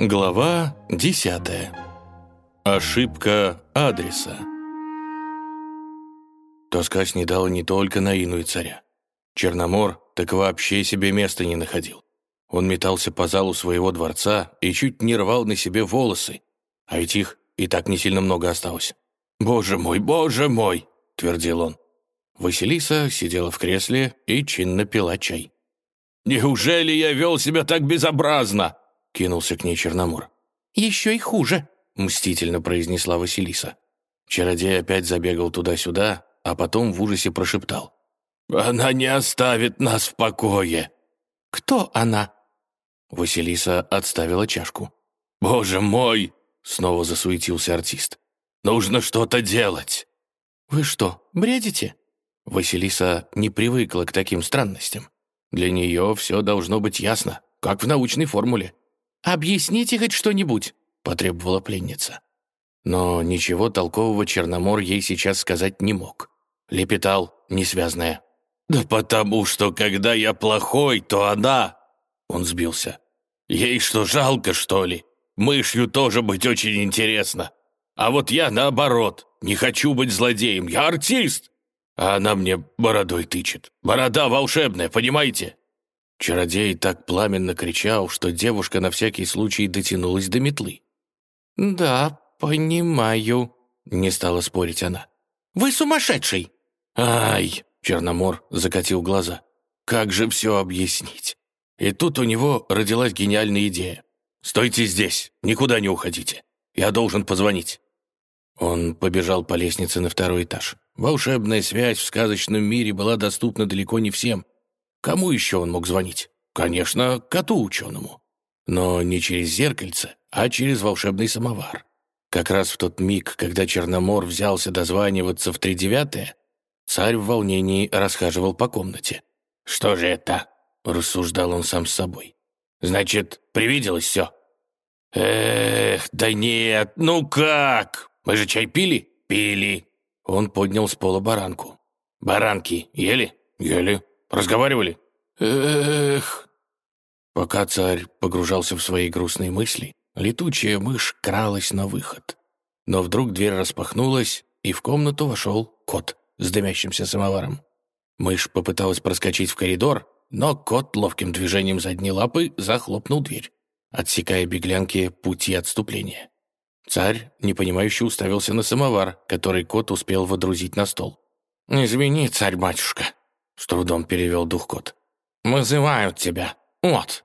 Глава 10. Ошибка адреса. Тоска снедала не только Наину и царя. Черномор так вообще себе места не находил. Он метался по залу своего дворца и чуть не рвал на себе волосы, а ведь их и так не сильно много осталось. «Боже мой, боже мой!» — твердил он. Василиса сидела в кресле и чинно пила чай. «Неужели я вел себя так безобразно?» — кинулся к ней Черномор. «Еще и хуже», — мстительно произнесла Василиса. Чародей опять забегал туда-сюда, а потом в ужасе прошептал. «Она не оставит нас в покое!» «Кто она?» Василиса отставила чашку. «Боже мой!» — снова засуетился артист. «Нужно что-то делать!» «Вы что, бредите?» Василиса не привыкла к таким странностям. Для нее все должно быть ясно, как в научной формуле. «Объясните хоть что-нибудь», — потребовала пленница. Но ничего толкового Черномор ей сейчас сказать не мог. Лепетал, несвязное. «Да потому что, когда я плохой, то она...» Он сбился. «Ей что, жалко, что ли? Мышью тоже быть очень интересно. А вот я, наоборот, не хочу быть злодеем, я артист!» А она мне бородой тычет. Борода волшебная, понимаете? Чародей так пламенно кричал, что девушка на всякий случай дотянулась до метлы. «Да, понимаю», — не стала спорить она. «Вы сумасшедший!» «Ай!» — Черномор закатил глаза. «Как же все объяснить?» И тут у него родилась гениальная идея. «Стойте здесь, никуда не уходите. Я должен позвонить». Он побежал по лестнице на второй этаж. Волшебная связь в сказочном мире была доступна далеко не всем, Кому еще он мог звонить? Конечно, коту-ученому. Но не через зеркальце, а через волшебный самовар. Как раз в тот миг, когда Черномор взялся дозваниваться в тридевятое, царь в волнении расхаживал по комнате. «Что же это?» — рассуждал он сам с собой. «Значит, привиделось все?» «Эх, да нет, ну как? Мы же чай пили?» «Пили». Он поднял с пола баранку. «Баранки ели?» «Ели». Разговаривали?» «Эх...» Пока царь погружался в свои грустные мысли, летучая мышь кралась на выход. Но вдруг дверь распахнулась, и в комнату вошел кот с дымящимся самоваром. Мышь попыталась проскочить в коридор, но кот ловким движением задней лапы захлопнул дверь, отсекая беглянке пути отступления. Царь, непонимающе, уставился на самовар, который кот успел водрузить на стол. «Извини, царь-батюшка», с трудом перевел дух кот. «Вызывают тебя. Вот».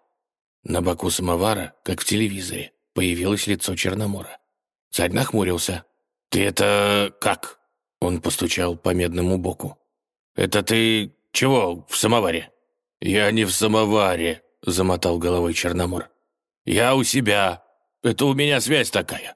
На боку самовара, как в телевизоре, появилось лицо Черномора. Царь нахмурился. «Ты это как?» Он постучал по медному боку. «Это ты чего в самоваре?» «Я не в самоваре», — замотал головой Черномор. «Я у себя. Это у меня связь такая.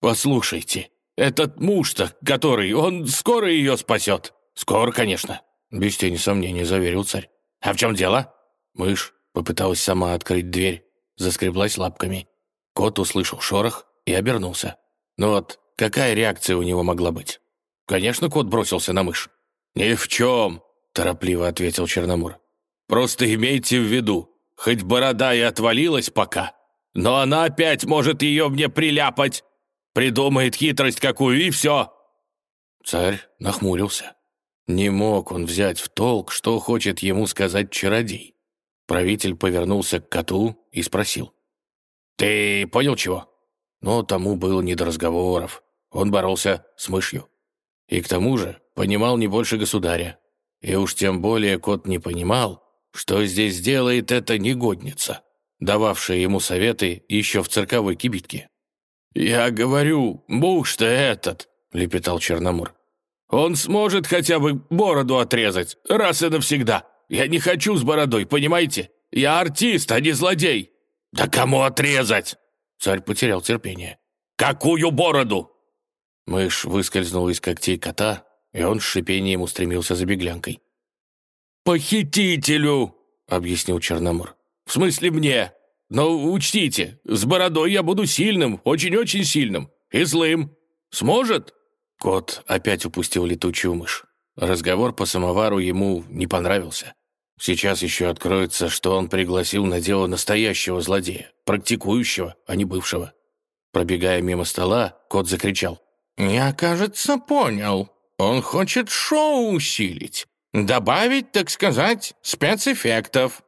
Послушайте, этот муж-то, который, он скоро ее спасет?» «Скоро, конечно. Без тени сомнения заверил царь. «А в чем дело?» Мышь попыталась сама открыть дверь, заскреблась лапками. Кот услышал шорох и обернулся. Ну вот, какая реакция у него могла быть? Конечно, кот бросился на мышь. «Ни в чем», — торопливо ответил Черномор. «Просто имейте в виду, хоть борода и отвалилась пока, но она опять может ее мне приляпать. Придумает хитрость какую, и все». Царь нахмурился. Не мог он взять в толк, что хочет ему сказать чародей. Правитель повернулся к коту и спросил. «Ты понял чего?» Но тому было не до разговоров. Он боролся с мышью. И к тому же понимал не больше государя. И уж тем более кот не понимал, что здесь делает эта негодница, дававшая ему советы еще в цирковой кибитке. «Я говорю, муж-то этот!» — лепетал Черномор. Он сможет хотя бы бороду отрезать, раз и навсегда. Я не хочу с бородой, понимаете? Я артист, а не злодей. Да кому отрезать? Царь потерял терпение. Какую бороду? Мышь выскользнула из когтей кота, и он с шипением устремился за беглянкой. «Похитителю!» — объяснил Черномор. «В смысле мне? Но учтите, с бородой я буду сильным, очень-очень сильным и злым. Сможет?» Кот опять упустил летучую мышь. Разговор по самовару ему не понравился. Сейчас еще откроется, что он пригласил на дело настоящего злодея, практикующего, а не бывшего. Пробегая мимо стола, кот закричал. «Я, кажется, понял. Он хочет шоу усилить. Добавить, так сказать, спецэффектов».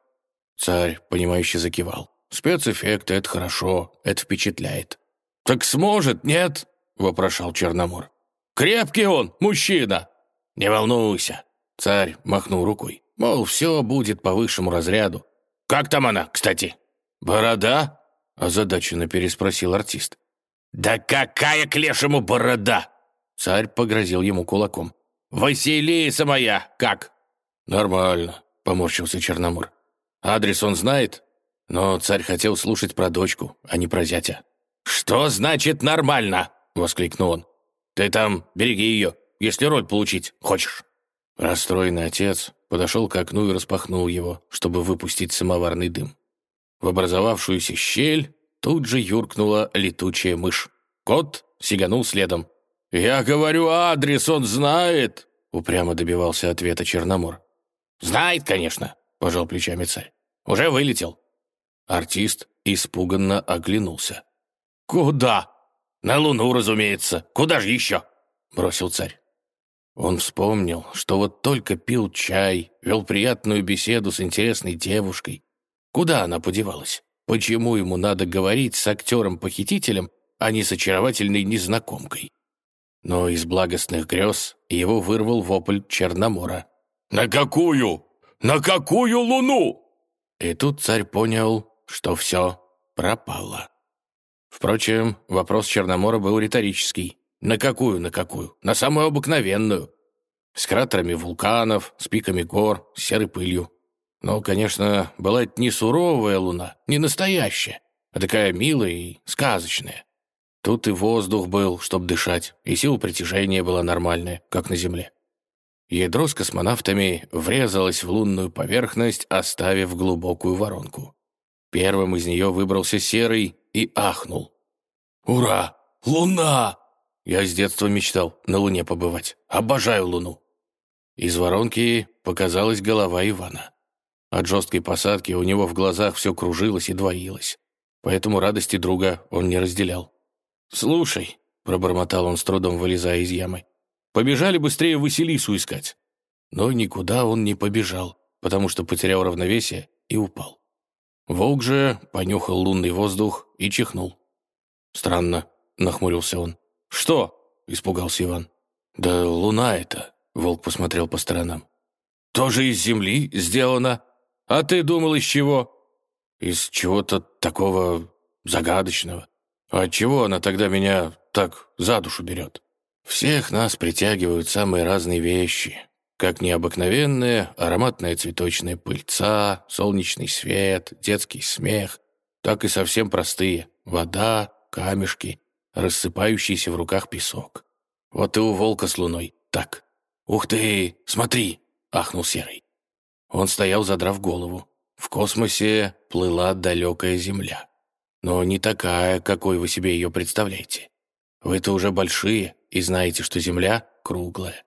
Царь, понимающе закивал. «Спецэффекты — это хорошо, это впечатляет». «Так сможет, нет?» — вопрошал Черномор. «Крепкий он, мужчина!» «Не волнуйся!» — царь махнул рукой. Мол, все будет по высшему разряду. «Как там она, кстати?» «Борода?» — озадаченно переспросил артист. «Да какая к лешему борода!» Царь погрозил ему кулаком. «Василиса моя, как?» «Нормально», — поморщился Черномор. «Адрес он знает?» Но царь хотел слушать про дочку, а не про зятя. «Что значит нормально?» — воскликнул он. «Ты там береги ее, если роль получить хочешь». Расстроенный отец подошел к окну и распахнул его, чтобы выпустить самоварный дым. В образовавшуюся щель тут же юркнула летучая мышь. Кот сиганул следом. «Я говорю, адрес он знает!» — упрямо добивался ответа Черномор. «Знает, конечно», — пожал плечами царь. «Уже вылетел». Артист испуганно оглянулся. «Куда?» «На Луну, разумеется. Куда же еще?» — бросил царь. Он вспомнил, что вот только пил чай, вел приятную беседу с интересной девушкой. Куда она подевалась? Почему ему надо говорить с актером-похитителем, а не с очаровательной незнакомкой? Но из благостных грез его вырвал вопль Черномора. «На какую? На какую луну?» И тут царь понял, что все пропало. Впрочем, вопрос Черномора был риторический. На какую, на какую? На самую обыкновенную. С кратерами вулканов, с пиками гор, с серой пылью. Но, конечно, была это не суровая луна, не настоящая, а такая милая и сказочная. Тут и воздух был, чтобы дышать, и сила притяжения была нормальная, как на Земле. Ядро с космонавтами врезалось в лунную поверхность, оставив глубокую воронку. Первым из нее выбрался Серый и ахнул. «Ура! Луна!» Я с детства мечтал на Луне побывать. Обожаю Луну. Из воронки показалась голова Ивана. От жесткой посадки у него в глазах все кружилось и двоилось. Поэтому радости друга он не разделял. «Слушай», — пробормотал он с трудом, вылезая из ямы, «побежали быстрее Василису искать». Но никуда он не побежал, потому что потерял равновесие и упал. Волк же понюхал лунный воздух и чихнул. «Странно», — нахмурился он. «Что?» — испугался Иван. «Да луна это», — волк посмотрел по сторонам. «Тоже из земли сделано? А ты думал, из чего?» «Из чего-то такого загадочного. А чего она тогда меня так за душу берет?» «Всех нас притягивают самые разные вещи, как необыкновенная ароматная цветочная пыльца, солнечный свет, детский смех, так и совсем простые — вода, камешки, рассыпающийся в руках песок. Вот и у волка с луной так. «Ух ты, смотри!» — ахнул Серый. Он стоял, задрав голову. В космосе плыла далекая Земля. Но не такая, какой вы себе ее представляете. Вы-то уже большие и знаете, что Земля круглая.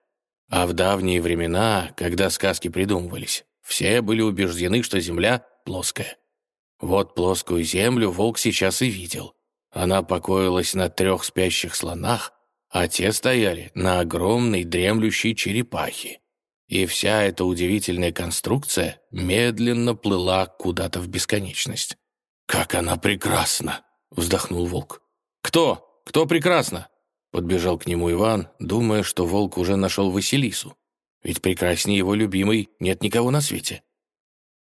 А в давние времена, когда сказки придумывались, все были убеждены, что Земля плоская. Вот плоскую Землю волк сейчас и видел. Она покоилась на трех спящих слонах, а те стояли на огромной дремлющей черепахе. И вся эта удивительная конструкция медленно плыла куда-то в бесконечность. «Как она прекрасна!» — вздохнул волк. «Кто? Кто прекрасно?» Подбежал к нему Иван, думая, что волк уже нашел Василису. Ведь прекраснее его любимой нет никого на свете.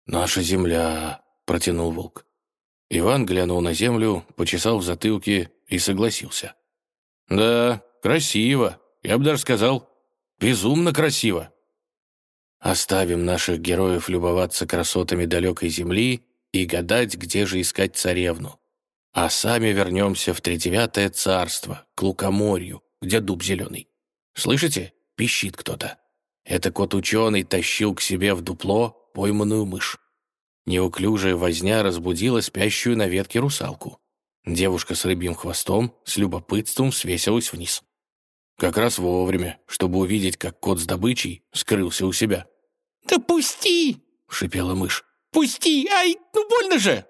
«Наша земля», — протянул волк. Иван глянул на землю, почесал в затылке и согласился. «Да, красиво. Я бы даже сказал, безумно красиво. Оставим наших героев любоваться красотами далекой земли и гадать, где же искать царевну а сами вернемся в тридевятое царство, к лукоморью, где дуб зеленый. Слышите? Пищит кто-то. Это кот-ученый тащил к себе в дупло пойманную мышь. Неуклюжая возня разбудила спящую на ветке русалку. Девушка с рыбьим хвостом с любопытством свесилась вниз. Как раз вовремя, чтобы увидеть, как кот с добычей скрылся у себя. «Да пусти!» — шипела мышь. «Пусти! Ай, ну больно же!»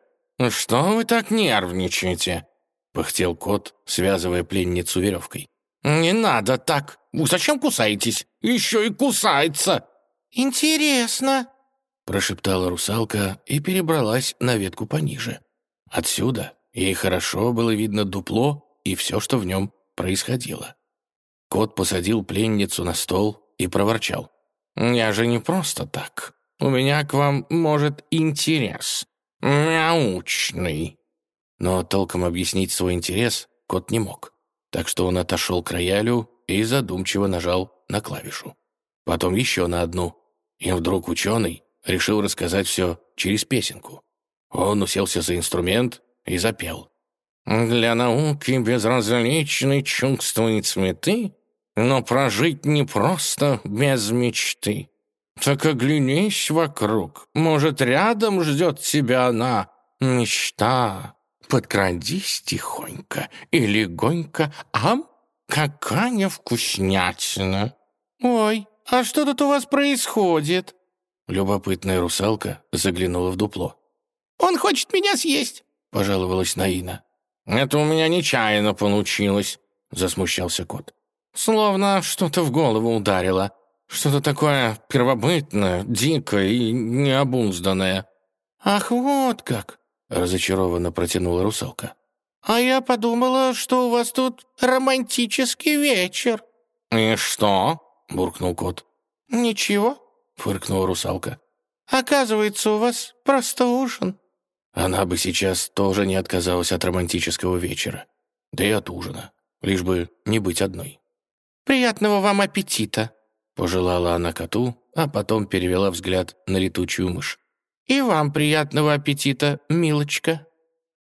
«Что вы так нервничаете?» — пыхтел кот, связывая пленницу веревкой. «Не надо так! Вы зачем кусаетесь? Еще и кусается!» «Интересно!» — прошептала русалка и перебралась на ветку пониже. Отсюда ей хорошо было видно дупло и все, что в нем происходило. Кот посадил пленницу на стол и проворчал. «Я же не просто так. У меня к вам, может, интерес. Научный». Но толком объяснить свой интерес кот не мог. Так что он отошел к роялю и задумчиво нажал на клавишу. Потом еще на одну. И вдруг ученый решил рассказать все через песенку. Он уселся за инструмент и запел. «Для науки безразличны чувства и цветы, но прожить непросто без мечты. Так оглянись вокруг, может, рядом ждет тебя она, мечта. Подкрадись тихонько и легонько, ам, какая вкуснятина. Ой, а что тут у вас происходит? Любопытная русалка заглянула в дупло. «Он хочет меня съесть!» — пожаловалась Наина. «Это у меня нечаянно получилось», — засмущался кот. Словно что-то в голову ударило. Что-то такое первобытное, дикое и необузданное. «Ах, вот как!» — разочарованно протянула русалка. «А я подумала, что у вас тут романтический вечер». «И что?» — буркнул кот. «Ничего», — фыркнула русалка. «Оказывается, у вас просто ужин». Она бы сейчас тоже не отказалась от романтического вечера. Да и от ужина. Лишь бы не быть одной. «Приятного вам аппетита!» Пожелала она коту, а потом перевела взгляд на летучую мышь. «И вам приятного аппетита, милочка!»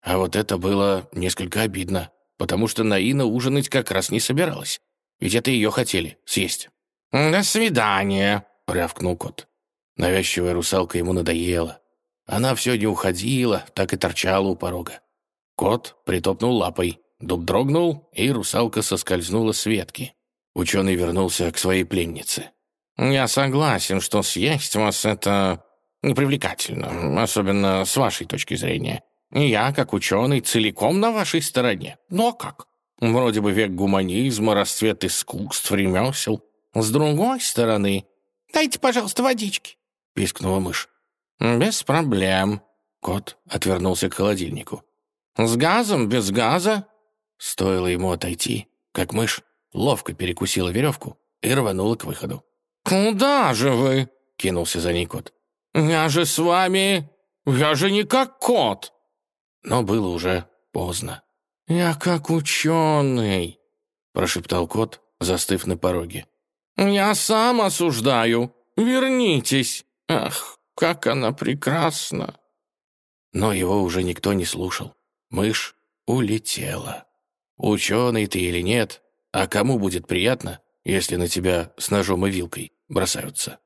А вот это было несколько обидно, потому что Наина ужинать как раз не собиралась. Ведь это ее хотели съесть. «До свидания!» — рявкнул кот. Навязчивая русалка ему надоела. Она все не уходила, так и торчала у порога. Кот притопнул лапой, дуб дрогнул, и русалка соскользнула с ветки. Ученый вернулся к своей пленнице. «Я согласен, что съесть вас — это непривлекательно, особенно с вашей точки зрения. Я, как ученый, целиком на вашей стороне. Но как? Вроде бы век гуманизма, расцвет искусств, ремесел. С другой стороны... «Дайте, пожалуйста, водички», — пискнула мышь. «Без проблем». Кот отвернулся к холодильнику. «С газом, без газа?» Стоило ему отойти, как мышь ловко перекусила веревку и рванула к выходу. «Куда же вы?» — кинулся за ней кот. «Я же с вами... Я же не как кот!» Но было уже поздно. «Я как ученый», — прошептал кот, застыв на пороге. «Я сам осуждаю. Вернитесь. Ах, как она прекрасна!» Но его уже никто не слушал. Мышь улетела. Ученый ты или нет, а кому будет приятно, если на тебя с ножом и вилкой бросаются?